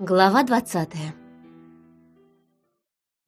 Глава двадцатая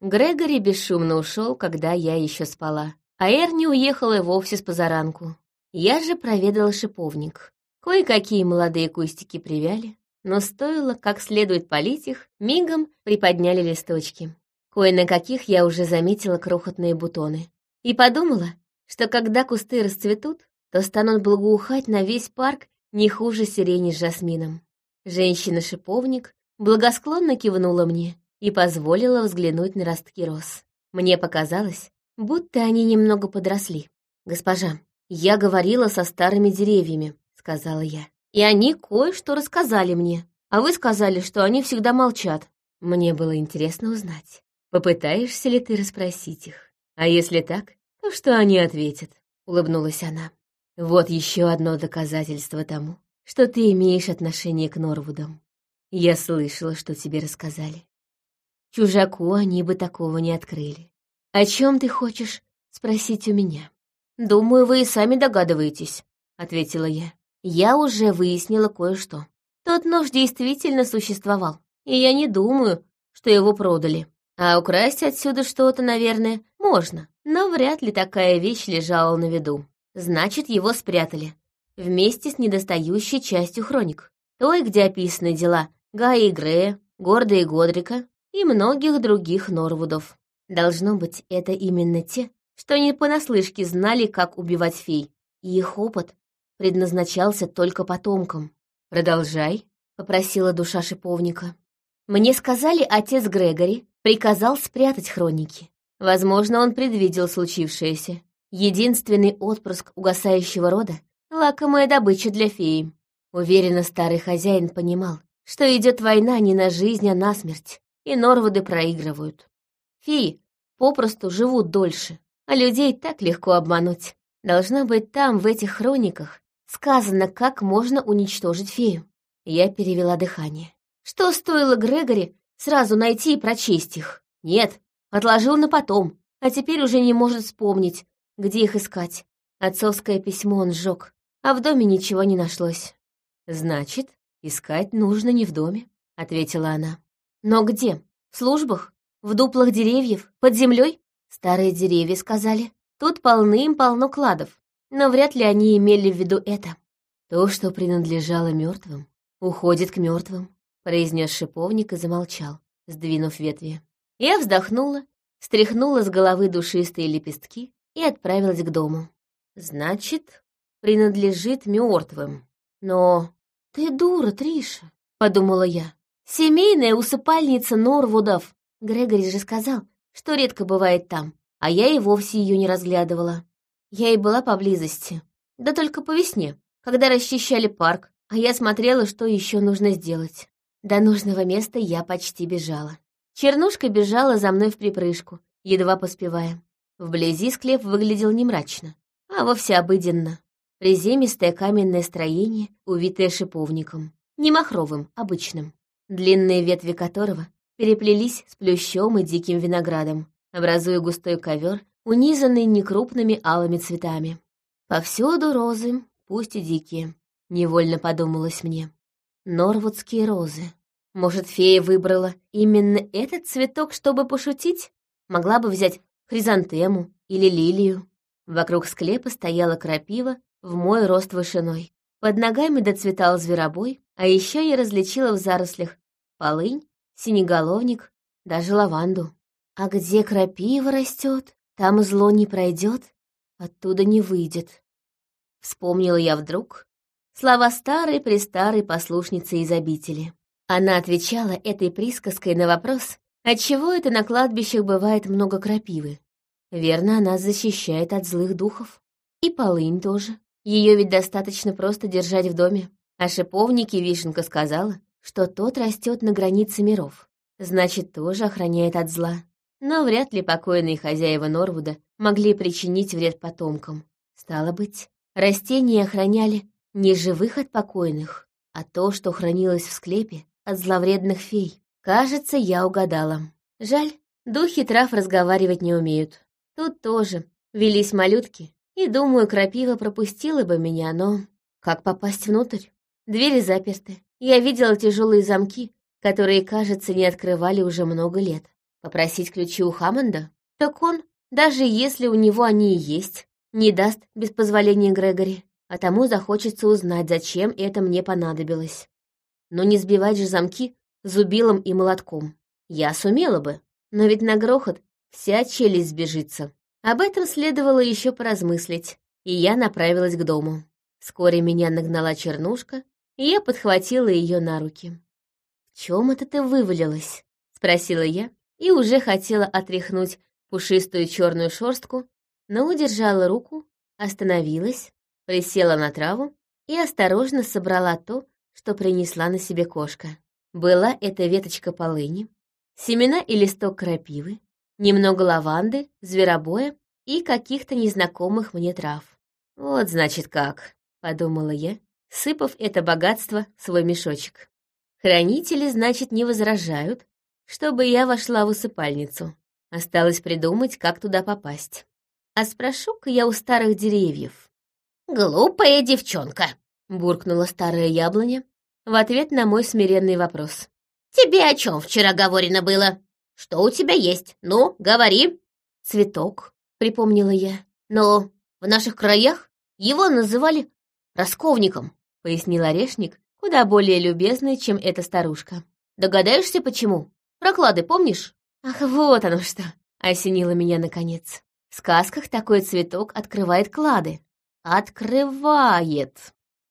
Грегори бесшумно ушел, когда я еще спала, а Эрни уехала вовсе с позаранку. Я же проведала шиповник. Кое-какие молодые кустики привяли, но стоило как следует полить их, мигом приподняли листочки. Кое на каких я уже заметила крохотные бутоны. И подумала, что когда кусты расцветут, то станут благоухать на весь парк не хуже сирени с жасмином. Женщина-шиповник благосклонно кивнула мне и позволила взглянуть на ростки роз. Мне показалось, будто они немного подросли. «Госпожа, я говорила со старыми деревьями», — сказала я. «И они кое-что рассказали мне, а вы сказали, что они всегда молчат. Мне было интересно узнать, попытаешься ли ты расспросить их. А если так, то что они ответят?» — улыбнулась она. «Вот еще одно доказательство тому, что ты имеешь отношение к Норвудам. Я слышала, что тебе рассказали. Чужаку они бы такого не открыли. О чем ты хочешь спросить у меня? Думаю, вы и сами догадываетесь, ответила я. Я уже выяснила кое-что. Тот нож действительно существовал, и я не думаю, что его продали. А украсть отсюда что-то, наверное, можно, но вряд ли такая вещь лежала на виду. Значит, его спрятали. Вместе с недостающей частью хроник. Той, где описаны дела Гаи и Грея, Горда и Годрика и многих других Норвудов. Должно быть, это именно те, что не понаслышке знали, как убивать фей, и их опыт предназначался только потомкам. «Продолжай», — попросила душа шиповника. «Мне сказали, отец Грегори приказал спрятать хроники. Возможно, он предвидел случившееся. Единственный отпрыск угасающего рода — лакомая добыча для феи. Уверенно старый хозяин понимал, что идет война не на жизнь, а на смерть и Норвуды проигрывают. Феи попросту живут дольше, а людей так легко обмануть. Должно быть там, в этих хрониках, сказано, как можно уничтожить фею. Я перевела дыхание. Что стоило Грегори сразу найти и прочесть их? Нет, отложил на потом, а теперь уже не может вспомнить, где их искать. Отцовское письмо он сжег, а в доме ничего не нашлось. «Значит, искать нужно не в доме», — ответила она. Но где? В службах? В дуплах деревьев? Под землей? Старые деревья сказали. Тут полным-полно кладов. Но вряд ли они имели в виду это. То, что принадлежало мертвым, уходит к мертвым, произнес шиповник и замолчал, сдвинув ветви. Я вздохнула, стряхнула с головы душистые лепестки и отправилась к дому. Значит, принадлежит мертвым. Но ты дура, Триша, подумала я. Семейная усыпальница Норвудов. Грегори же сказал, что редко бывает там, а я и вовсе ее не разглядывала. Я и была поблизости. Да только по весне, когда расчищали парк, а я смотрела, что еще нужно сделать. До нужного места я почти бежала. Чернушка бежала за мной в припрыжку, едва поспевая. Вблизи склеп выглядел не мрачно, а вовсе обыденно. Приземистое каменное строение, увитое шиповником. Не махровым, обычным длинные ветви которого переплелись с плющом и диким виноградом, образуя густой ковер, унизанный некрупными алыми цветами. Повсюду розы, пусть и дикие, невольно подумалось мне. Норвудские розы. Может, фея выбрала именно этот цветок, чтобы пошутить? Могла бы взять хризантему или лилию. Вокруг склепа стояла крапива в мой рост вышиной. Под ногами доцветал зверобой, а еще я различила в зарослях полынь, синеголовник, даже лаванду. А где крапива растет, там зло не пройдет, оттуда не выйдет. Вспомнила я вдруг слова старой-престарой послушницы из обители. Она отвечала этой присказкой на вопрос, отчего это на кладбищах бывает много крапивы. Верно, она защищает от злых духов. И полынь тоже. Ее ведь достаточно просто держать в доме. А шиповнике Вишенка сказала, что тот растет на границе миров. Значит, тоже охраняет от зла. Но вряд ли покойные хозяева Норвуда могли причинить вред потомкам. Стало быть, растения охраняли не живых от покойных, а то, что хранилось в склепе от зловредных фей. Кажется, я угадала. Жаль, духи трав разговаривать не умеют. Тут тоже велись малютки, и, думаю, крапива пропустила бы меня, но... Как попасть внутрь? Двери заперты. Я видела тяжелые замки, которые, кажется, не открывали уже много лет. Попросить ключи у Хаммонда? Так он, даже если у него они и есть, не даст без позволения Грегори, а тому захочется узнать, зачем это мне понадобилось. Но не сбивать же замки зубилом и молотком. Я сумела бы, но ведь на грохот вся челюсть сбежится. Об этом следовало еще поразмыслить, и я направилась к дому. Вскоре меня нагнала чернушка, и я подхватила ее на руки. «В чем это ты вывалилась?» — спросила я, и уже хотела отряхнуть пушистую черную шерстку, но удержала руку, остановилась, присела на траву и осторожно собрала то, что принесла на себе кошка. Была это веточка полыни, семена и листок крапивы, немного лаванды, зверобоя и каких-то незнакомых мне трав. «Вот, значит, как», — подумала я, сыпав это богатство в свой мешочек. Хранители, значит, не возражают, чтобы я вошла в усыпальницу. Осталось придумать, как туда попасть. А спрошу-ка я у старых деревьев. «Глупая девчонка!» — буркнула старая яблоня в ответ на мой смиренный вопрос. «Тебе о чем вчера говорено было? Что у тебя есть? Ну, говори!» «Цветок», — припомнила я. «Но в наших краях его называли расковником», — пояснил орешник, куда более любезный, чем эта старушка. «Догадаешься, почему? Проклады помнишь?» «Ах, вот оно что!» — осенило меня наконец. В сказках такой цветок открывает клады. Открывает.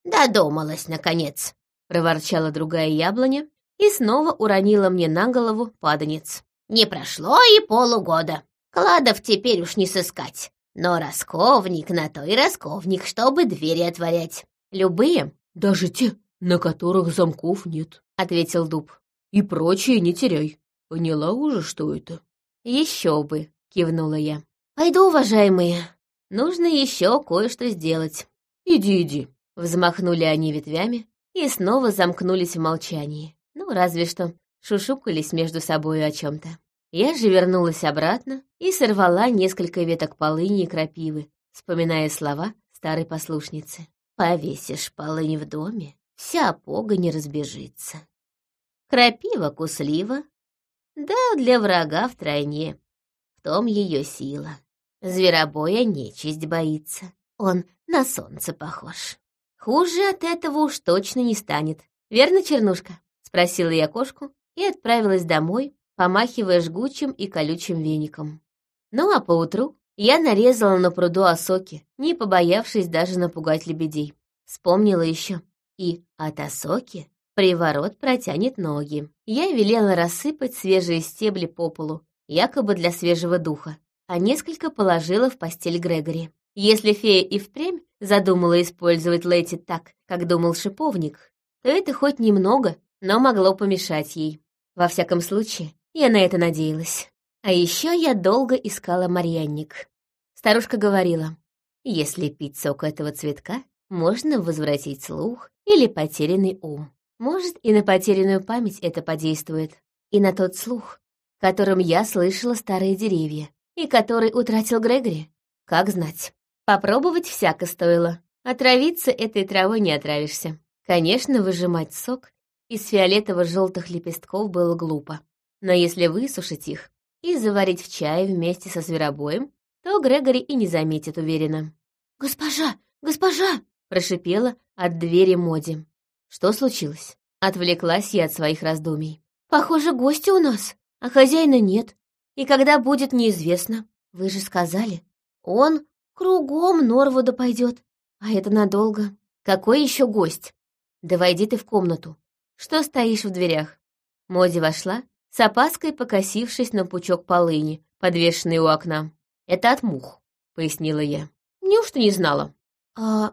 Додумалась, наконец, проворчала другая яблоня и снова уронила мне на голову паданец. Не прошло и полугода. Кладов теперь уж не сыскать. Но расковник на то и расковник, чтобы двери отворять. Любые? Даже те, на которых замков нет, — ответил дуб. И прочие не теряй. Поняла уже, что это? Еще бы, — кивнула я. Пойду, уважаемые. Нужно еще кое-что сделать. Иди, иди. Взмахнули они ветвями и снова замкнулись в молчании. Ну, разве что шушукались между собой о чем-то. Я же вернулась обратно и сорвала несколько веток полыни и крапивы, вспоминая слова старой послушницы. «Повесишь полынь в доме, вся пога не разбежится. Крапива куслива, да для врага втройне, в том ее сила. Зверобоя нечисть боится. Он на солнце похож. Хуже от этого уж точно не станет. Верно, Чернушка? Спросила я кошку и отправилась домой, помахивая жгучим и колючим веником. Ну а поутру я нарезала на пруду осоки, не побоявшись даже напугать лебедей. Вспомнила еще. И от осоки приворот протянет ноги. Я велела рассыпать свежие стебли по полу, якобы для свежего духа а несколько положила в постель Грегори. Если фея и впрямь задумала использовать Лэти так, как думал шиповник, то это хоть немного, но могло помешать ей. Во всяком случае, я на это надеялась. А еще я долго искала марьянник. Старушка говорила, если пить сок этого цветка, можно возвратить слух или потерянный ум. Может, и на потерянную память это подействует, и на тот слух, которым я слышала старые деревья, и который утратил Грегори? Как знать. Попробовать всяко стоило. Отравиться этой травой не отравишься. Конечно, выжимать сок из фиолетово-желтых лепестков было глупо. Но если высушить их и заварить в чае вместе со зверобоем, то Грегори и не заметит уверенно. «Госпожа! Госпожа!» — прошипела от двери Моди. Что случилось? Отвлеклась я от своих раздумий. «Похоже, гости у нас, а хозяина нет. И когда будет, неизвестно. Вы же сказали, он кругом Норвуда пойдет, а это надолго. Какой еще гость? Да войди ты в комнату. Что стоишь в дверях? Моди вошла, с опаской покосившись на пучок полыни, подвешенный у окна. Это от мух, пояснила я. Неужто не знала? А,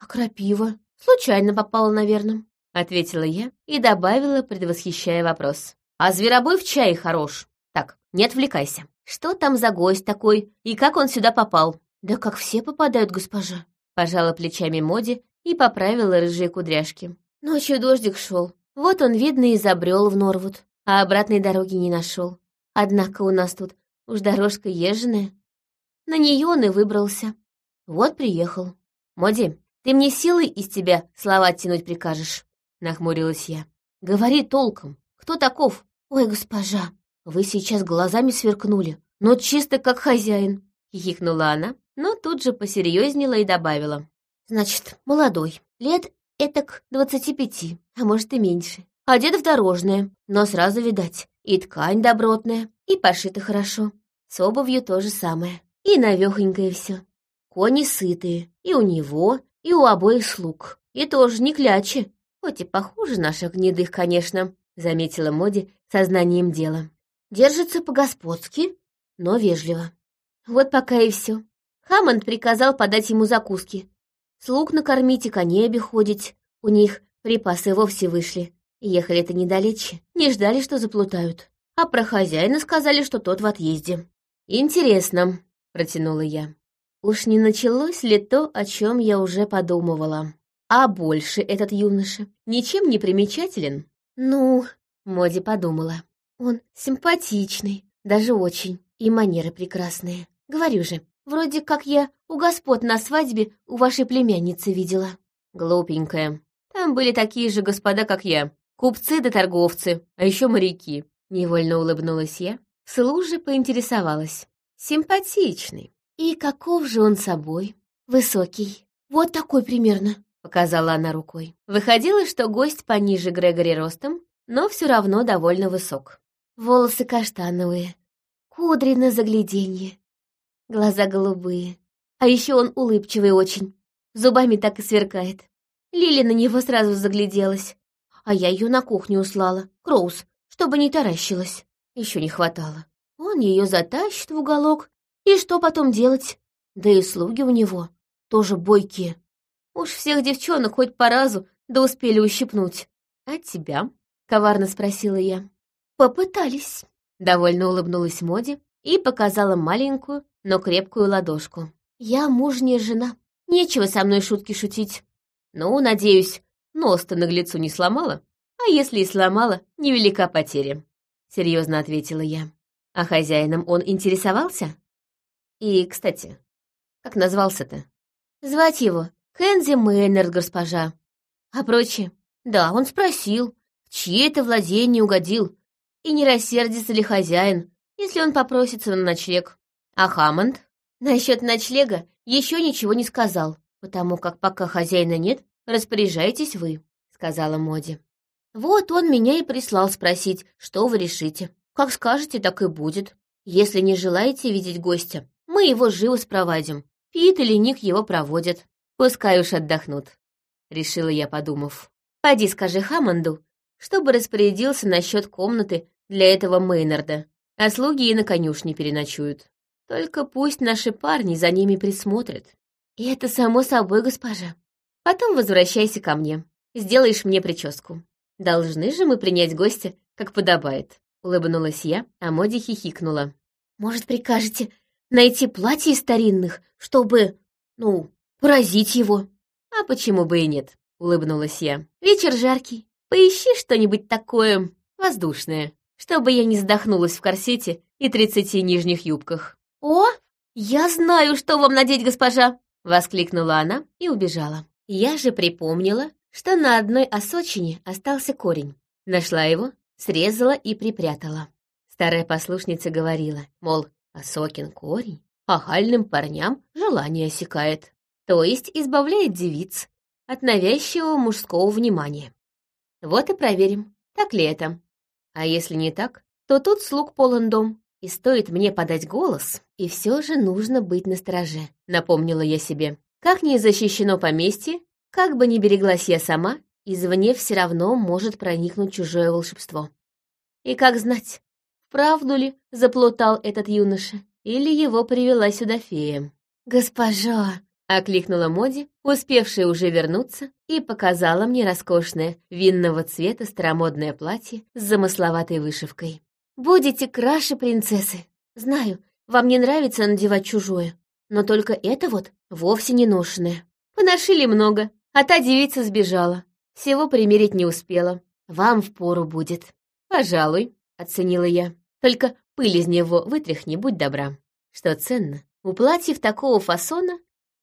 а крапива? Случайно попала, наверное, ответила я и добавила, предвосхищая вопрос. А зверобой в чае хорош. Так, не отвлекайся. Что там за гость такой и как он сюда попал? Да как все попадают, госпожа. Пожала плечами Моди и поправила рыжие кудряшки. Ночью дождик шел. Вот он, видно, и забрел в Норвуд, а обратной дороги не нашел. Однако у нас тут уж дорожка езженная. На нее он и выбрался. Вот приехал. Моди, ты мне силой из тебя слова тянуть прикажешь? Нахмурилась я. Говори толком. Кто таков?» «Ой, госпожа, вы сейчас глазами сверкнули, но чисто как хозяин», — хихикнула она, но тут же посерьезнела и добавила. «Значит, молодой, лет этак двадцати пяти, а может и меньше. Одет в дорожное, но сразу видать, и ткань добротная, и пошита хорошо. С обувью то же самое. И навехонькое все. Кони сытые, и у него, и у обоих слуг. И тоже не клячи, хоть и похуже наших гнедых, конечно, заметила Моди сознанием дела. Держится по-господски, но вежливо. Вот пока и все. Хаммонд приказал подать ему закуски. Слуг накормить и коней обиходить. У них припасы вовсе вышли. Ехали-то недалече, не ждали, что заплутают. А про хозяина сказали, что тот в отъезде. «Интересно», — протянула я. Уж не началось ли то, о чем я уже подумывала? А больше этот юноша ничем не примечателен? Ну, Моди подумала. Он симпатичный, даже очень, и манеры прекрасные. Говорю же, вроде как я у господ на свадьбе у вашей племянницы видела. Глупенькая. Там были такие же господа, как я. Купцы да торговцы, а еще моряки. Невольно улыбнулась я. Вслух же поинтересовалась. Симпатичный. И каков же он собой? Высокий. Вот такой примерно, показала она рукой. Выходило, что гость пониже Грегори ростом, но все равно довольно высок. Волосы каштановые, кудри на загляденье, глаза голубые. А еще он улыбчивый очень, зубами так и сверкает. Лили на него сразу загляделась а я ее на кухню услала, Кроуз, чтобы не таращилась. Еще не хватало. Он ее затащит в уголок, и что потом делать? Да и слуги у него тоже бойкие. Уж всех девчонок хоть по разу да успели ущипнуть. А тебя? Коварно спросила я. Попытались. Довольно улыбнулась Моди и показала маленькую, но крепкую ладошку. Я мужняя жена. Нечего со мной шутки шутить. Ну, надеюсь, Нос-то наглецу не сломала, а если и сломала, невелика потеря. Серьезно ответила я. А хозяином он интересовался? И, кстати, как назвался-то? Звать его Хэнзи Мейнерд, госпожа. А прочее? Да, он спросил, чьи это владение угодил, и не рассердится ли хозяин, если он попросится на ночлег. А Хаммонд? Насчет ночлега еще ничего не сказал, потому как пока хозяина нет, распоряжайтесь вы», — сказала Моди. «Вот он меня и прислал спросить, что вы решите. Как скажете, так и будет. Если не желаете видеть гостя, мы его живо спровадим. Пит или Ник его проводят. Пускай уж отдохнут», — решила я, подумав. «Поди скажи Хаммонду, чтобы распорядился насчет комнаты для этого Мейнарда, а слуги и на конюшне переночуют. Только пусть наши парни за ними присмотрят». «И это само собой, госпожа», Потом возвращайся ко мне. Сделаешь мне прическу. Должны же мы принять гостя, как подобает. Улыбнулась я, а Моди хихикнула. Может, прикажете найти платье из старинных, чтобы, ну, поразить его? А почему бы и нет? Улыбнулась я. Вечер жаркий. Поищи что-нибудь такое воздушное, чтобы я не задохнулась в корсете и тридцати нижних юбках. О, я знаю, что вам надеть, госпожа! Воскликнула она и убежала. Я же припомнила, что на одной осочине остался корень. Нашла его, срезала и припрятала. Старая послушница говорила, мол, осокин корень ахальным парням желание осекает, то есть избавляет девиц от навязчивого мужского внимания. Вот и проверим, так ли это. А если не так, то тут слуг полон дом, и стоит мне подать голос, и все же нужно быть настороже, напомнила я себе. Как не защищено поместье, как бы ни береглась я сама, извне все равно может проникнуть чужое волшебство. И как знать, правду ли заплутал этот юноша, или его привела сюда фея. «Госпожа!» — окликнула Моди, успевшая уже вернуться, и показала мне роскошное винного цвета старомодное платье с замысловатой вышивкой. «Будете краше принцессы. Знаю, вам не нравится надевать чужое, но только это вот вовсе не ношенное. Поношили много, а та девица сбежала. Всего примерить не успела. Вам впору будет. Пожалуй, оценила я. Только пыль из него вытряхни, будь добра. Что ценно, у платьев такого фасона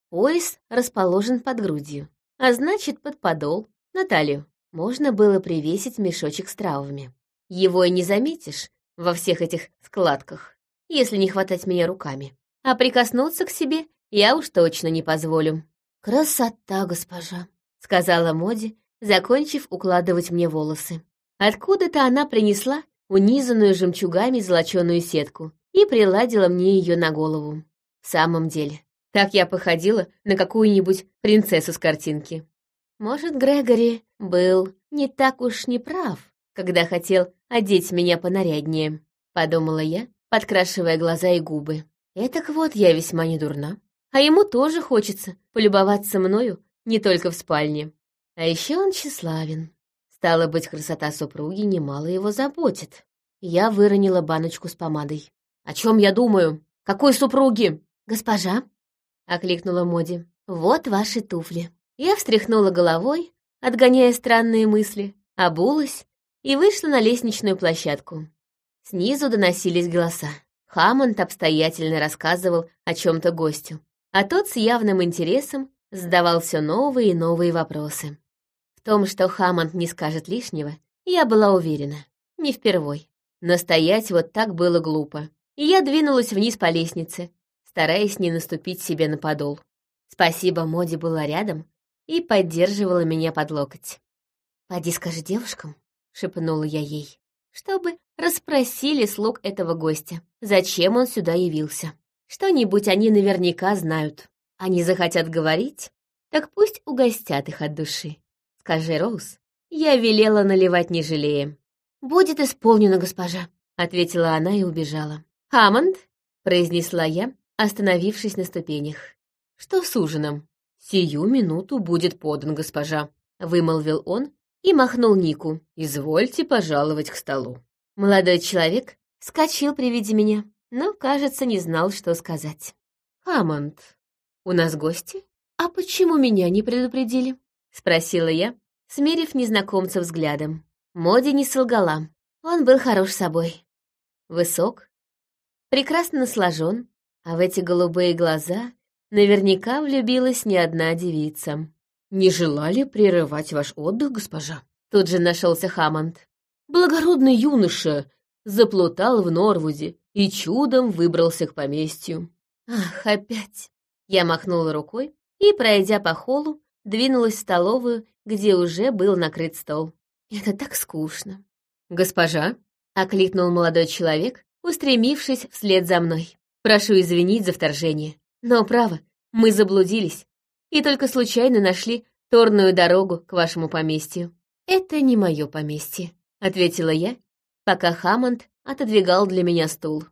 пояс расположен под грудью, а значит, под подол, на талию. Можно было привесить мешочек с травами. Его и не заметишь во всех этих складках, если не хватать меня руками. А прикоснуться к себе я уж точно не позволю. «Красота, госпожа», — сказала Моди, закончив укладывать мне волосы. Откуда-то она принесла унизанную жемчугами золоченую сетку и приладила мне ее на голову. В самом деле, так я походила на какую-нибудь принцессу с картинки. Может, Грегори был не так уж не прав, когда хотел одеть меня понаряднее, подумала я, подкрашивая глаза и губы. Этак вот я весьма не дурна. А ему тоже хочется полюбоваться мною не только в спальне. А еще он тщеславен. Стало быть, красота супруги немало его заботит. Я выронила баночку с помадой. «О чем я думаю? Какой супруги?» «Госпожа», — окликнула Моди, — «вот ваши туфли». Я встряхнула головой, отгоняя странные мысли, обулась и вышла на лестничную площадку. Снизу доносились голоса. Хаммонд обстоятельно рассказывал о чем-то гостю, а тот с явным интересом задавал все новые и новые вопросы. В том, что Хаммонд не скажет лишнего, я была уверена. Не впервой. Настоять вот так было глупо. И я двинулась вниз по лестнице, стараясь не наступить себе на подол. Спасибо, Моди была рядом и поддерживала меня под локоть. «Поди скажи девушкам», — шепнула я ей, чтобы расспросили слуг этого гостя, зачем он сюда явился. Что-нибудь они наверняка знают. Они захотят говорить, так пусть угостят их от души. Скажи, Роуз, я велела наливать не жалея. «Будет исполнено, госпожа», — ответила она и убежала. «Хаммонд», — произнесла я, остановившись на ступенях. «Что с ужином?» «Сию минуту будет подан, госпожа», — вымолвил он и махнул Нику. «Извольте пожаловать к столу». Молодой человек вскочил при виде меня, но, кажется, не знал, что сказать. «Хаммонд, у нас гости? А почему меня не предупредили?» — спросила я, смерив незнакомца взглядом. Моди не солгала. Он был хорош собой. Высок, прекрасно сложен, а в эти голубые глаза наверняка влюбилась не одна девица. «Не желали прерывать ваш отдых, госпожа?» Тут же нашелся Хаммонд. Благородный юноша заплутал в Норвуде и чудом выбрался к поместью. Ах, опять! Я махнула рукой и, пройдя по холлу, двинулась в столовую, где уже был накрыт стол. Это так скучно. «Госпожа», — окликнул молодой человек, устремившись вслед за мной. «Прошу извинить за вторжение, но, право, мы заблудились и только случайно нашли торную дорогу к вашему поместью. Это не мое поместье. — ответила я, пока Хаммонд отодвигал для меня стул.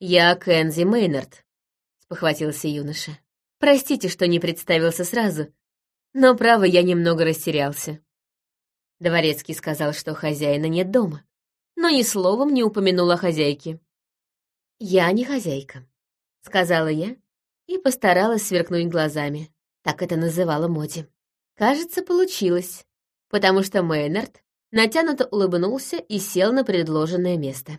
«Я Кензи Мейнард», — спохватился юноша. «Простите, что не представился сразу, но, право, я немного растерялся». Дворецкий сказал, что хозяина нет дома, но ни словом не упомянул о хозяйке. «Я не хозяйка», — сказала я и постаралась сверкнуть глазами. Так это называла Моди. Кажется, получилось, потому что Мейнард натянуто улыбнулся и сел на предложенное место.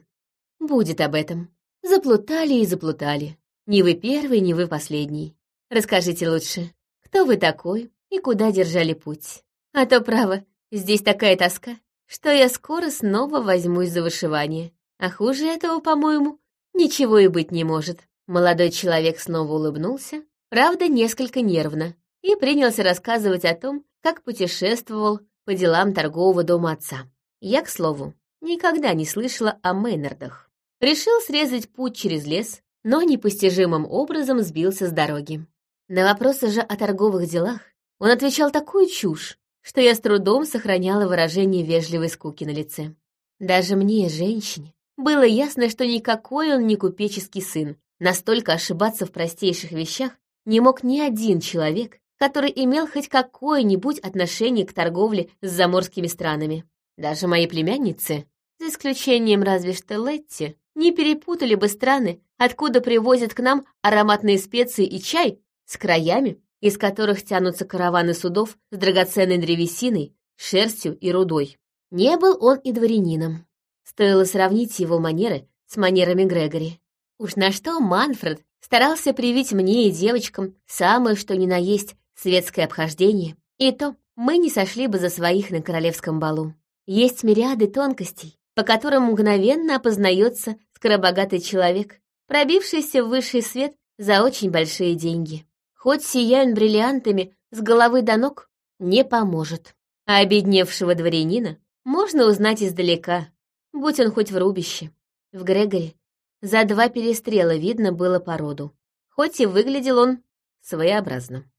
«Будет об этом. Заплутали и заплутали. Не вы первый, не вы последний. Расскажите лучше, кто вы такой и куда держали путь? А то, право, здесь такая тоска, что я скоро снова возьмусь за вышивание. А хуже этого, по-моему, ничего и быть не может». Молодой человек снова улыбнулся, правда, несколько нервно, и принялся рассказывать о том, как путешествовал по делам торгового дома отца. Я, к слову, никогда не слышала о Мейнардах. Решил срезать путь через лес, но непостижимым образом сбился с дороги. На вопросы же о торговых делах он отвечал такую чушь, что я с трудом сохраняла выражение вежливой скуки на лице. Даже мне, женщине, было ясно, что никакой он не купеческий сын. Настолько ошибаться в простейших вещах не мог ни один человек, который имел хоть какое-нибудь отношение к торговле с заморскими странами. Даже мои племянницы, за исключением разве что Летти, не перепутали бы страны, откуда привозят к нам ароматные специи и чай с краями, из которых тянутся караваны судов с драгоценной древесиной, шерстью и рудой. Не был он и дворянином. Стоило сравнить его манеры с манерами Грегори. Уж на что Манфред старался привить мне и девочкам самое что ни на есть светское обхождение, и то мы не сошли бы за своих на королевском балу. Есть мириады тонкостей, по которым мгновенно опознается скоробогатый человек, пробившийся в высший свет за очень большие деньги. Хоть сияют бриллиантами с головы до ног, не поможет. А обедневшего дворянина можно узнать издалека, будь он хоть в рубище. В Грегоре за два перестрела видно было породу, хоть и выглядел он своеобразно.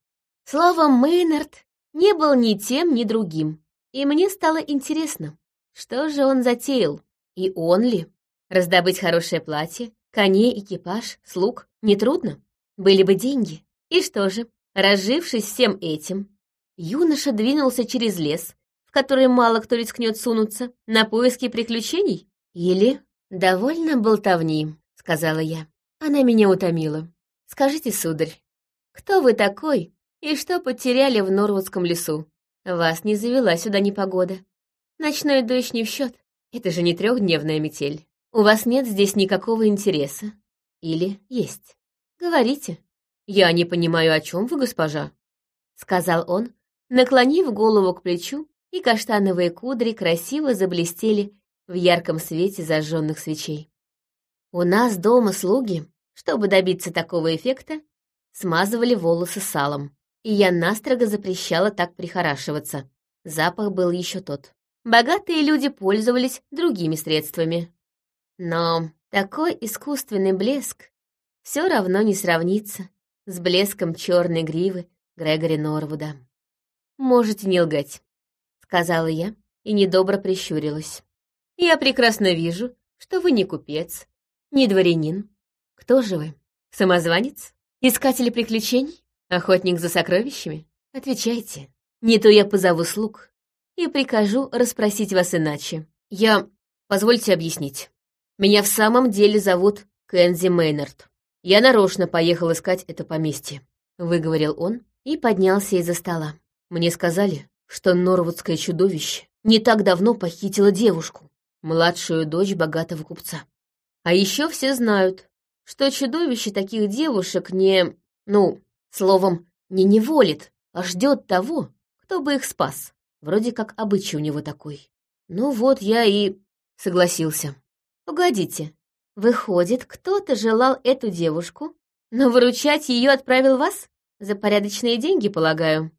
Словом, Мейнард не был ни тем, ни другим, и мне стало интересно, что же он затеял, и он ли? Раздобыть хорошее платье, коней, экипаж, слуг нетрудно, были бы деньги. И что же, разжившись всем этим, юноша двинулся через лес, в который мало кто рискнет сунуться, на поиски приключений? Или «Довольно болтовни», — сказала я. Она меня утомила. «Скажите, сударь, кто вы такой и что потеряли в Норвудском лесу? Вас не завела сюда непогода. Ночной дождь не в счет. Это же не трехдневная метель. У вас нет здесь никакого интереса. Или есть? Говорите. Я не понимаю, о чем вы, госпожа, — сказал он, наклонив голову к плечу, и каштановые кудри красиво заблестели в ярком свете зажженных свечей. У нас дома слуги, чтобы добиться такого эффекта, смазывали волосы салом, и я настрого запрещала так прихорашиваться. Запах был еще тот. Богатые люди пользовались другими средствами. Но такой искусственный блеск все равно не сравнится с блеском черной гривы Грегори Норвуда. «Можете не лгать», — сказала я и недобро прищурилась. Я прекрасно вижу, что вы не купец, не дворянин. Кто же вы? Самозванец? Искатель приключений? Охотник за сокровищами? Отвечайте. Не то я позову слуг и прикажу расспросить вас иначе. Я... Позвольте объяснить. Меня в самом деле зовут Кэнзи Мейнард. Я нарочно поехал искать это поместье, — выговорил он и поднялся из-за стола. Мне сказали, что норвудское чудовище не так давно похитило девушку младшую дочь богатого купца. А еще все знают, что чудовище таких девушек не, ну, словом, не неволит, а ждет того, кто бы их спас. Вроде как обычай у него такой. Ну вот я и согласился. Погодите, выходит, кто-то желал эту девушку, но выручать ее отправил вас? За порядочные деньги, полагаю.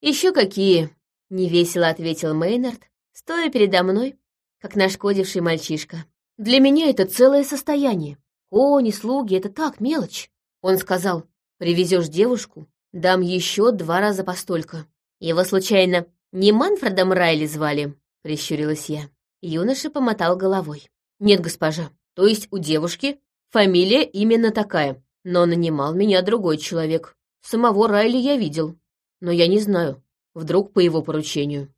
Еще какие? Невесело ответил Мейнард, стоя передо мной как нашкодивший мальчишка. Для меня это целое состояние. Кони, слуги — это так, мелочь. Он сказал, привезешь девушку, дам еще два раза постолько. Его, случайно, не Манфредом Райли звали? Прищурилась я. Юноша помотал головой. Нет, госпожа, то есть у девушки фамилия именно такая, но нанимал меня другой человек. Самого Райли я видел, но я не знаю, вдруг по его поручению.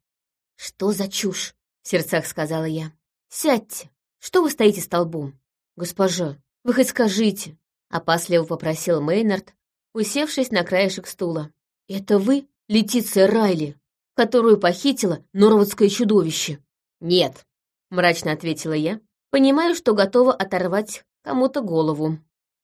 Что за чушь? в сердцах сказала я. «Сядьте! Что вы стоите столбом?» «Госпожа, вы хоть скажите!» — опасливо попросил Мейнард, усевшись на краешек стула. «Это вы, Летиция Райли, которую похитила Норвудское чудовище?» «Нет», — мрачно ответила я, понимаю, что готова оторвать кому-то голову.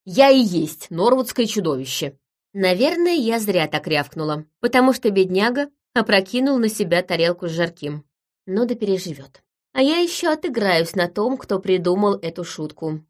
«Я и есть Норвудское чудовище». Наверное, я зря так рявкнула, потому что бедняга опрокинул на себя тарелку с жарким но да переживет. А я еще отыграюсь на том, кто придумал эту шутку.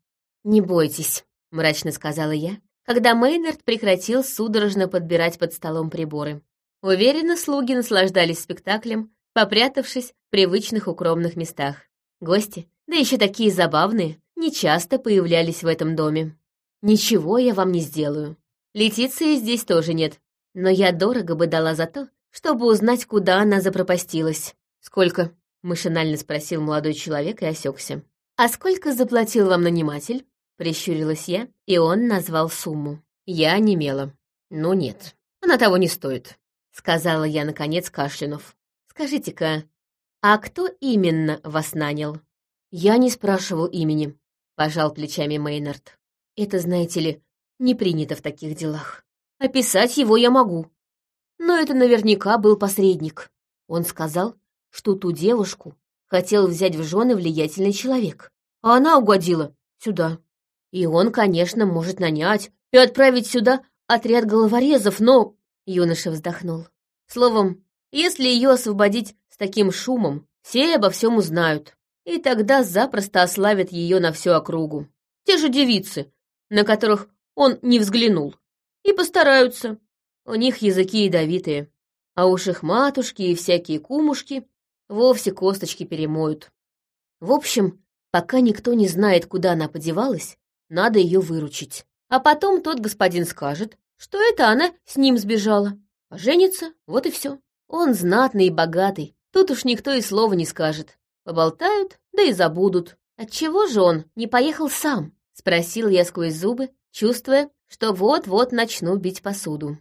«Не бойтесь», — мрачно сказала я, когда Мейнард прекратил судорожно подбирать под столом приборы. Уверенно слуги наслаждались спектаклем, попрятавшись в привычных укромных местах. Гости, да еще такие забавные, нечасто появлялись в этом доме. Ничего я вам не сделаю. Летиции здесь тоже нет, но я дорого бы дала за то, чтобы узнать, куда она запропастилась. «Сколько?» — машинально спросил молодой человек и осекся. «А сколько заплатил вам наниматель?» — прищурилась я, и он назвал сумму. Я немела. «Ну нет, она того не стоит», — сказала я, наконец, кашлянув. «Скажите-ка, а кто именно вас нанял?» «Я не спрашивал имени», — пожал плечами Мейнард. «Это, знаете ли, не принято в таких делах. Описать его я могу. Но это наверняка был посредник. Он сказал, что ту девушку хотел взять в жены влиятельный человек, а она угодила сюда. И он, конечно, может нанять и отправить сюда отряд головорезов, но...» Юноша вздохнул. «Словом, если ее освободить с таким шумом, все обо всем узнают. и тогда запросто ославят ее на всю округу. Те же девицы, на которых он не взглянул. И постараются. У них языки ядовитые. А уж их матушки и всякие кумушки вовсе косточки перемоют. В общем, пока никто не знает, куда она подевалась, надо ее выручить. А потом тот господин скажет, что это она с ним сбежала. Поженится, вот и все. Он знатный и богатый, тут уж никто и слова не скажет. Поболтают, да и забудут. Отчего же он не поехал сам? Спросил я сквозь зубы, чувствуя, что вот-вот начну бить посуду.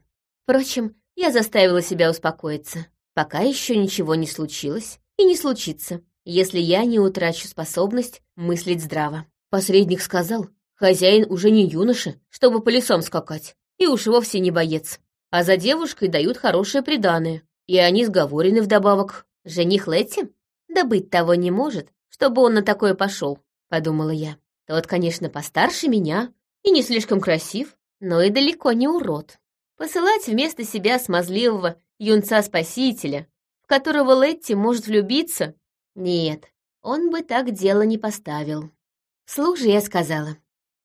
Впрочем, я заставила себя успокоиться. Пока еще ничего не случилось и не случится, если я не утрачу способность мыслить здраво. Посредник сказал, хозяин уже не юноша, чтобы по лесам скакать, и уж вовсе не боец. А за девушкой дают хорошее приданое, и они сговорены вдобавок. Жених Летти? Да быть того не может, чтобы он на такое пошел, подумала я. Тот, конечно, постарше меня и не слишком красив, но и далеко не урод. Посылать вместо себя смазливого юнца-спасителя, в которого Летти может влюбиться? Нет, он бы так дело не поставил. Слух же я сказала.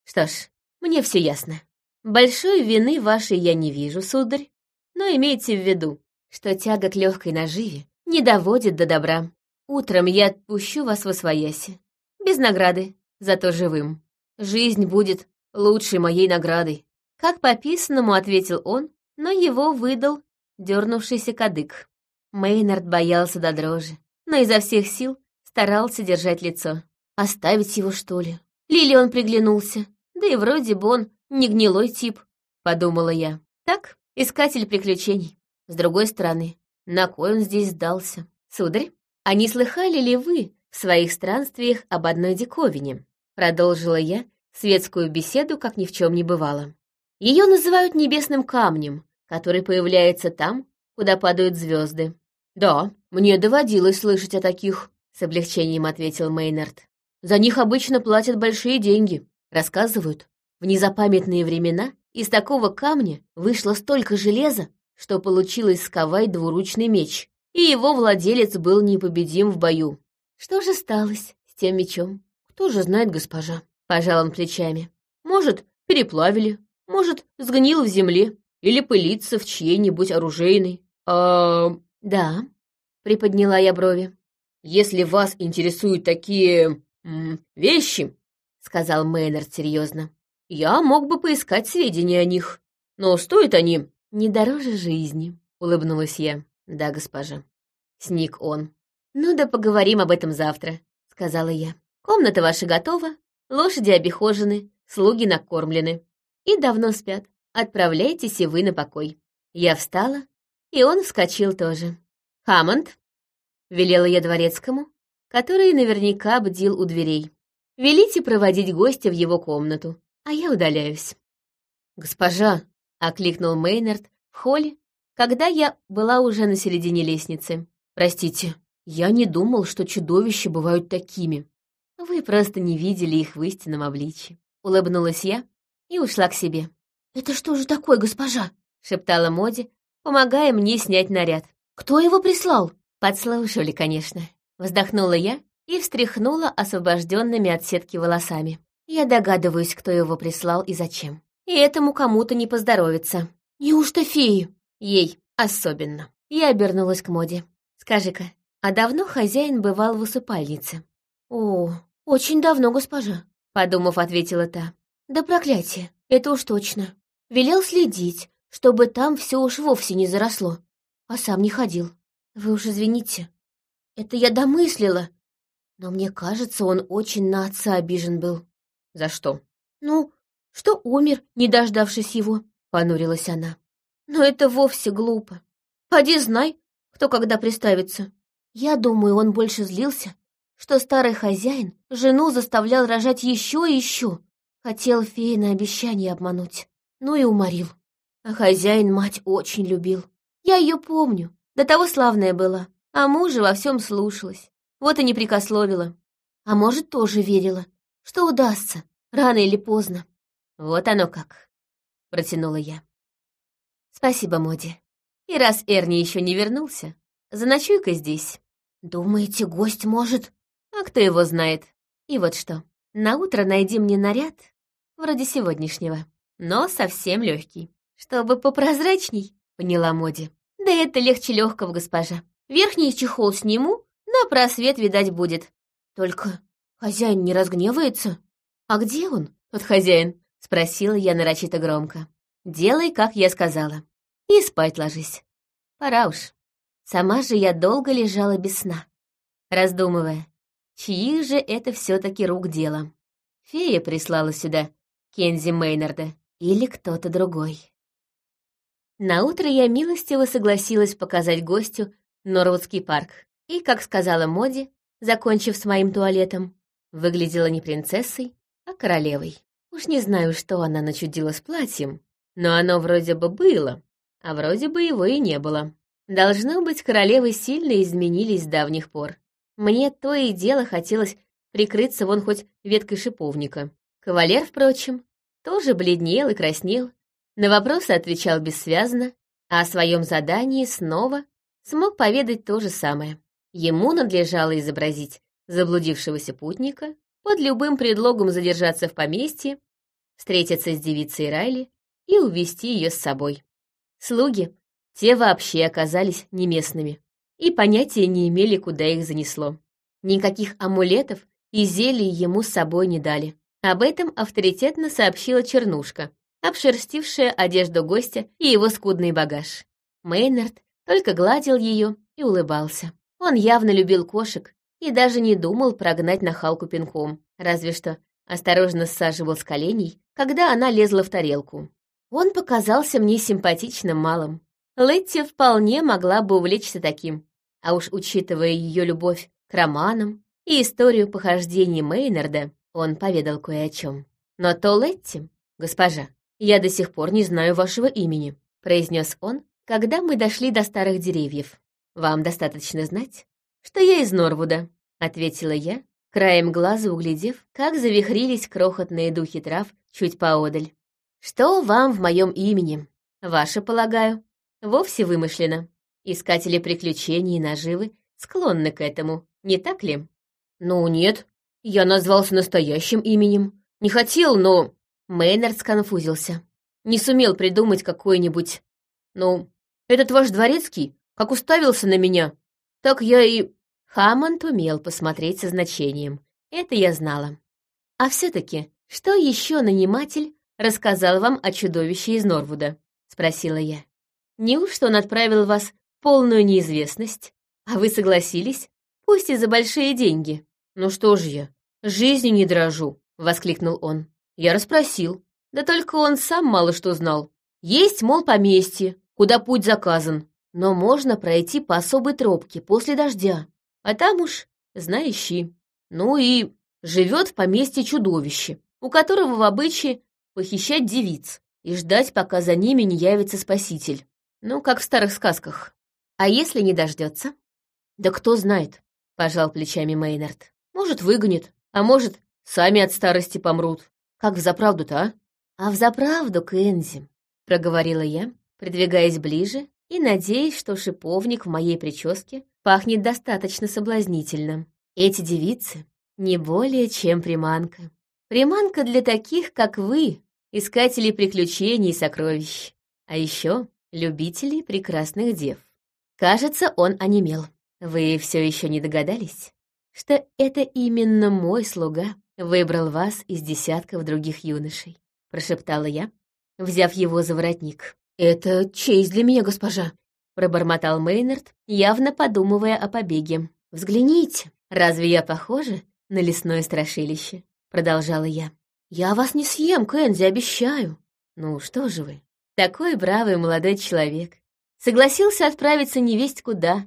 Что ж, мне все ясно. Большой вины вашей я не вижу, сударь, но имейте в виду, что тяга к легкой наживе не доводит до добра. Утром я отпущу вас во свояси. Без награды, зато живым. Жизнь будет лучшей моей наградой. Как по писанному ответил он, но его выдал дернувшийся кадык. Мейнард боялся до дрожи, но изо всех сил старался держать лицо. Оставить его, что ли? Лили он приглянулся, да и вроде бы он не гнилой тип, подумала я. Так, искатель приключений. С другой стороны, на кой он здесь сдался? Сударь, а не слыхали ли вы в своих странствиях об одной диковине? Продолжила я светскую беседу, как ни в чем не бывало. Ее называют небесным камнем, который появляется там, куда падают звезды. Да, мне доводилось слышать о таких, с облегчением ответил Мейнард. За них обычно платят большие деньги. Рассказывают, в незапамятные времена из такого камня вышло столько железа, что получилось сковать двуручный меч, и его владелец был непобедим в бою. Что же сталось с тем мечом? Кто же знает, госпожа? Пожал он плечами. Может, переплавили, может, сгнил в земле или пылится в чьей-нибудь оружейной. А... Да, приподняла я брови. Если вас интересуют такие... Вещи, сказал Мейнард серьезно, я мог бы поискать сведения о них. Но стоят они «Не дороже жизни», — улыбнулась я. «Да, госпожа». Сник он. «Ну да поговорим об этом завтра», — сказала я. «Комната ваша готова, лошади обихожены, слуги накормлены и давно спят. Отправляйтесь и вы на покой». Я встала, и он вскочил тоже. «Хаммонд», — велела я дворецкому, который наверняка бдил у дверей. «Велите проводить гостя в его комнату, а я удаляюсь». «Госпожа», — окликнул Мейнард в холле, когда я была уже на середине лестницы. «Простите, я не думал, что чудовища бывают такими. Вы просто не видели их в истинном обличье». Улыбнулась я и ушла к себе. «Это что же такое, госпожа?» — шептала Моди, помогая мне снять наряд. «Кто его прислал?» «Подслушали, конечно». Вздохнула я и встряхнула освобожденными от сетки волосами. Я догадываюсь, кто его прислал и зачем. И этому кому-то не поздоровится. Неужто феи? Ей особенно. Я обернулась к моде. Скажи-ка, а давно хозяин бывал в усыпальнице? О, очень давно, госпожа, подумав, ответила та. Да проклятие, это уж точно. Велел следить, чтобы там все уж вовсе не заросло, а сам не ходил. Вы уж извините. Это я домыслила. Но мне кажется, он очень на отца обижен был. За что? Ну, что умер, не дождавшись его», — понурилась она. «Но это вовсе глупо. Поди знай, кто когда приставится. Я думаю, он больше злился, что старый хозяин жену заставлял рожать еще и еще. Хотел фея на обещание обмануть. Ну и уморил. А хозяин мать очень любил. Я ее помню. До того славная была. А мужа во всем слушалась. Вот и не прикословила. А может, тоже верила, что удастся, рано или поздно. «Вот оно как», — протянула я. «Спасибо, Моди. И раз Эрни еще не вернулся, заночуй-ка здесь». «Думаете, гость может а кто его знает. И вот что, на утро найди мне наряд, вроде сегодняшнего, но совсем легкий, чтобы попрозрачней, поняла Моди. Да это легче легкого, госпожа. Верхний чехол сниму, на просвет видать будет. Только хозяин не разгневается. А где он, тот хозяин? Спросила я нарочито громко. Делай, как я сказала. И спать ложись. Пора уж. Сама же я долго лежала без сна, раздумывая, чьи же это все таки рук дело. Фея прислала сюда Кензи Мейнарда или кто-то другой. Наутро я милостиво согласилась показать гостю Норвудский парк. И, как сказала Моди, закончив с моим туалетом, выглядела не принцессой, а королевой. Уж не знаю, что она начудила с платьем, но оно вроде бы было, а вроде бы его и не было. Должно быть, королевы сильно изменились с давних пор. Мне то и дело хотелось прикрыться вон хоть веткой шиповника. Кавалер, впрочем, тоже бледнел и краснел, на вопросы отвечал бессвязно, а о своем задании снова смог поведать то же самое. Ему надлежало изобразить заблудившегося путника, под любым предлогом задержаться в поместье, встретиться с девицей Райли и увести ее с собой. Слуги, те вообще оказались не местными и понятия не имели, куда их занесло. Никаких амулетов и зелий ему с собой не дали. Об этом авторитетно сообщила Чернушка, обшерстившая одежду гостя и его скудный багаж. Мейнард только гладил ее и улыбался. Он явно любил кошек и даже не думал прогнать нахалку пинком, разве что осторожно саживал с коленей, когда она лезла в тарелку. Он показался мне симпатичным малым. Летти вполне могла бы увлечься таким, а уж учитывая ее любовь к романам и историю похождений Мейнарда, он поведал кое о чем. Но то Летти, госпожа, я до сих пор не знаю вашего имени, произнес он, когда мы дошли до старых деревьев. «Вам достаточно знать, что я из Норвуда», — ответила я, краем глаза углядев, как завихрились крохотные духи трав чуть поодаль. «Что вам в моем имени? Ваше, полагаю, вовсе вымышленно. Искатели приключений и наживы склонны к этому, не так ли?» «Ну, нет. Я назвался настоящим именем. Не хотел, но...» Мейнард сконфузился. Не сумел придумать какой-нибудь... Ну, этот ваш дворецкий, как уставился на меня, так я и... Хаммонд умел посмотреть со значением. Это я знала. А все-таки, что еще наниматель рассказал вам о чудовище из Норвуда? Спросила я. Неужто он отправил вас в полную неизвестность, а вы согласились, пусть и за большие деньги? Ну что же я, жизнью не дрожу, воскликнул он. Я расспросил, да только он сам мало что знал. Есть, мол, поместье, куда путь заказан, но можно пройти по особой тропке после дождя, а там уж, знающий. Ну и живет в поместье чудовище, у которого в обычае похищать девиц и ждать, пока за ними не явится спаситель. Ну, как в старых сказках. А если не дождется? Да кто знает, пожал плечами Мейнард. Может, выгонит, а может, сами от старости помрут. Как в заправду-то, а? А в заправду, Кэнзи, проговорила я, придвигаясь ближе и надеясь, что шиповник в моей прическе пахнет достаточно соблазнительно. Эти девицы не более чем приманка. Приманка для таких, как вы, искателей приключений и сокровищ. А еще любителей прекрасных дев. Кажется, он онемел. Вы все еще не догадались, что это именно мой слуга выбрал вас из десятков других юношей, прошептала я, взяв его за воротник. «Это честь для меня, госпожа», — пробормотал Мейнард, явно подумывая о побеге. «Взгляните, разве я похожа на лесное страшилище?» — продолжала я. «Я вас не съем, Кэнди, обещаю». «Ну что же вы, такой бравый молодой человек. Согласился отправиться невесть куда,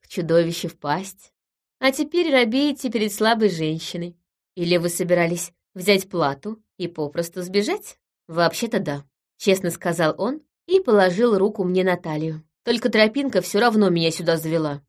к чудовищу в пасть. А теперь робеете перед слабой женщиной. Или вы собирались взять плату и попросту сбежать?» «Вообще-то да», — честно сказал он, и положил руку мне на талию. Только тропинка все равно меня сюда завела.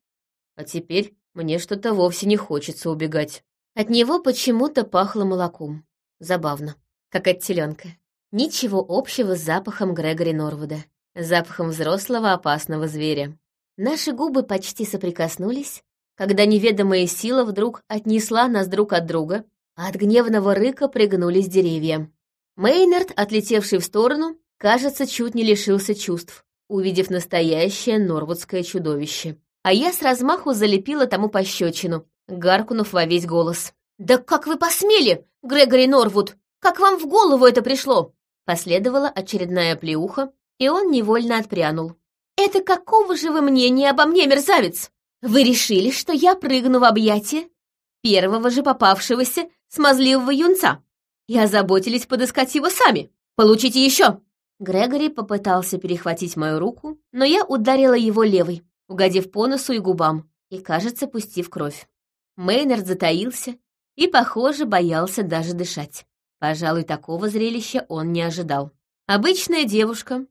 А теперь мне что-то вовсе не хочется убегать. От него почему-то пахло молоком. Забавно, как от теленка. Ничего общего с запахом Грегори Норвуда, запахом взрослого опасного зверя. Наши губы почти соприкоснулись, когда неведомая сила вдруг отнесла нас друг от друга, а от гневного рыка пригнулись деревья. Мейнард, отлетевший в сторону, кажется, чуть не лишился чувств, увидев настоящее норвудское чудовище. А я с размаху залепила тому пощечину, гаркнув во весь голос. «Да как вы посмели, Грегори Норвуд? Как вам в голову это пришло?» Последовала очередная плеуха, и он невольно отпрянул. «Это какого же вы мнения обо мне, мерзавец? Вы решили, что я прыгну в объятия первого же попавшегося смазливого юнца и озаботились подыскать его сами? Получите еще!» Грегори попытался перехватить мою руку, но я ударила его левой, угодив по носу и губам, и, кажется, пустив кровь. Мейнард затаился и, похоже, боялся даже дышать. Пожалуй, такого зрелища он не ожидал. Обычная девушка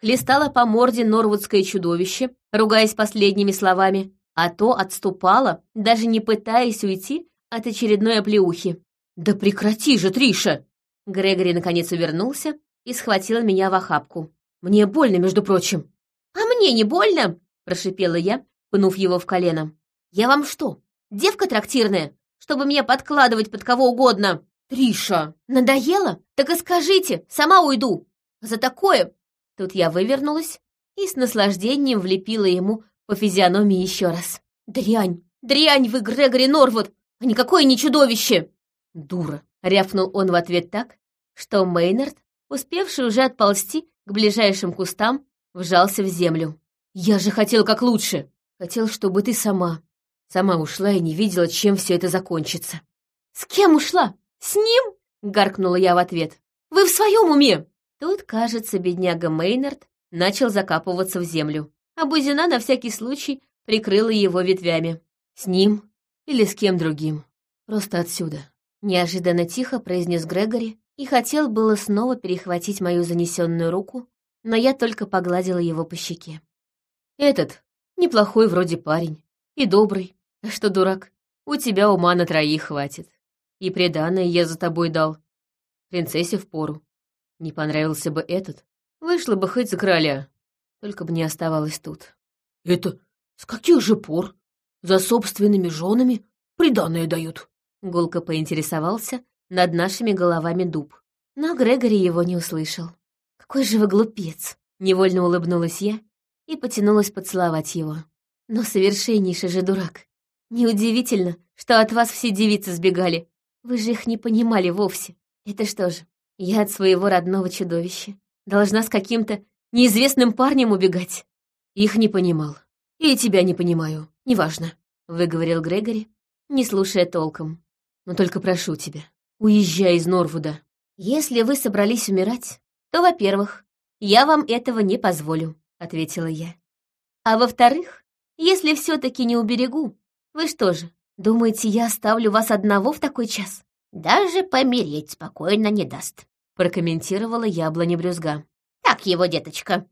хлестала по морде норвудское чудовище, ругаясь последними словами, а то отступала, даже не пытаясь уйти от очередной оплеухи. «Да прекрати же, Триша!» Грегори наконец увернулся и схватила меня в охапку. «Мне больно, между прочим». «А мне не больно?» — прошипела я, пнув его в колено. «Я вам что, девка трактирная, чтобы меня подкладывать под кого угодно?» «Триша!» «Надоело? Так и скажите, сама уйду. За такое...» Тут я вывернулась и с наслаждением влепила ему по физиономии еще раз. «Дрянь! Дрянь вы, Грегори Норвуд, а никакое не чудовище!» «Дура!» — рявкнул он в ответ так, что Мейнард успевший уже отползти к ближайшим кустам, вжался в землю. «Я же хотел как лучше! Хотел, чтобы ты сама. Сама ушла и не видела, чем все это закончится». «С кем ушла? С ним?» — гаркнула я в ответ. «Вы в своем уме?» Тут, кажется, бедняга Мейнард начал закапываться в землю, а Бузина на всякий случай прикрыла его ветвями. «С ним или с кем другим? Просто отсюда», — неожиданно тихо произнес Грегори, и хотел было снова перехватить мою занесенную руку, но я только погладила его по щеке. «Этот неплохой вроде парень и добрый. А что, дурак, у тебя ума на троих хватит. И преданное я за тобой дал. Принцессе впору. Не понравился бы этот, вышла бы хоть за короля. Только бы не оставалось тут». «Это с каких же пор? За собственными женами приданное дают?» Гулко поинтересовался, над нашими головами дуб. Но Грегори его не услышал. «Какой же вы глупец!» — невольно улыбнулась я и потянулась поцеловать его. «Но совершеннейший же дурак. Неудивительно, что от вас все девицы сбегали. Вы же их не понимали вовсе. Это что же, я от своего родного чудовища должна с каким-то неизвестным парнем убегать?» «Их не понимал. И тебя не понимаю. Неважно», — выговорил Грегори, не слушая толком. «Но только прошу тебя, Уезжай из Норвуда. Если вы собрались умирать, то, во-первых, я вам этого не позволю, ответила я. А во-вторых, если все-таки не уберегу, вы что же, думаете, я оставлю вас одного в такой час? Даже помереть спокойно не даст, прокомментировала яблоня брюзга. Так его, деточка.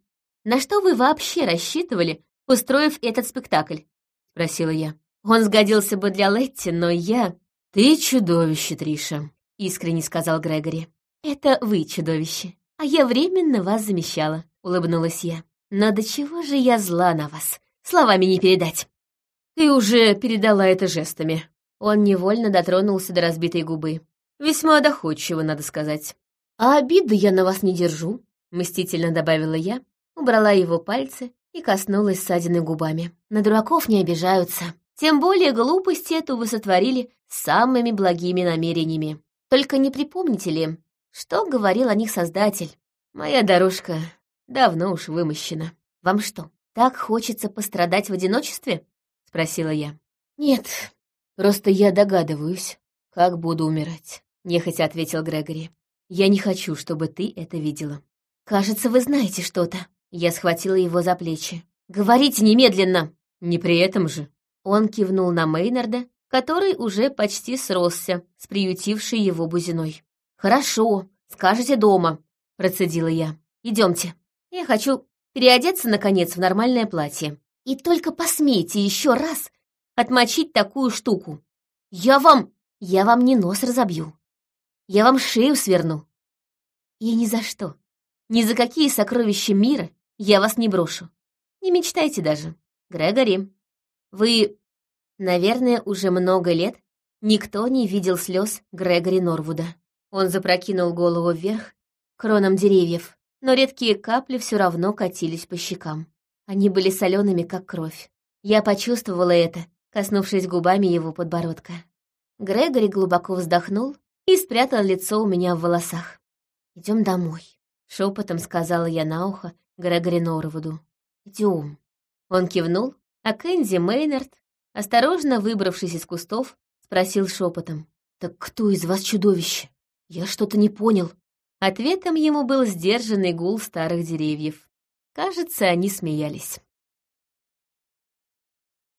На что вы вообще рассчитывали, устроив этот спектакль? спросила я. Он сгодился бы для Летти, но я... «Ты чудовище, Триша», — искренне сказал Грегори. «Это вы чудовище, а я временно вас замещала», — улыбнулась я. «Но до чего же я зла на вас? Словами не передать». «Ты уже передала это жестами». Он невольно дотронулся до разбитой губы. «Весьма доходчиво, надо сказать». «А обиды я на вас не держу», — мстительно добавила я, убрала его пальцы и коснулась ссадины губами. «На дураков не обижаются». Тем более глупости эту вы сотворили самыми благими намерениями. Только не припомните ли, что говорил о них Создатель? Моя дорожка давно уж вымощена. Вам что, так хочется пострадать в одиночестве? Спросила я. Нет, просто я догадываюсь, как буду умирать. Нехотя ответил Грегори. Я не хочу, чтобы ты это видела. Кажется, вы знаете что-то. Я схватила его за плечи. Говорите немедленно. Не при этом же. Он кивнул на Мейнарда, который уже почти сросся с приютившей его бузиной. «Хорошо, скажете дома», — процедила я. «Идемте. Я хочу переодеться, наконец, в нормальное платье. И только посмейте еще раз отмочить такую штуку. Я вам... Я вам не нос разобью. Я вам шею сверну. И ни за что, ни за какие сокровища мира я вас не брошу. Не мечтайте даже. Грегори, вы Наверное, уже много лет никто не видел слез Грегори Норвуда. Он запрокинул голову вверх, кронам деревьев, но редкие капли все равно катились по щекам. Они были солеными, как кровь. Я почувствовала это, коснувшись губами его подбородка. Грегори глубоко вздохнул и спрятал лицо у меня в волосах. Идем домой», — шепотом сказала я на ухо Грегори Норвуду. Идем. Он кивнул, а Кэнди Мейнард, осторожно выбравшись из кустов, спросил шепотом. «Так кто из вас чудовище? Я что-то не понял». Ответом ему был сдержанный гул старых деревьев. Кажется, они смеялись.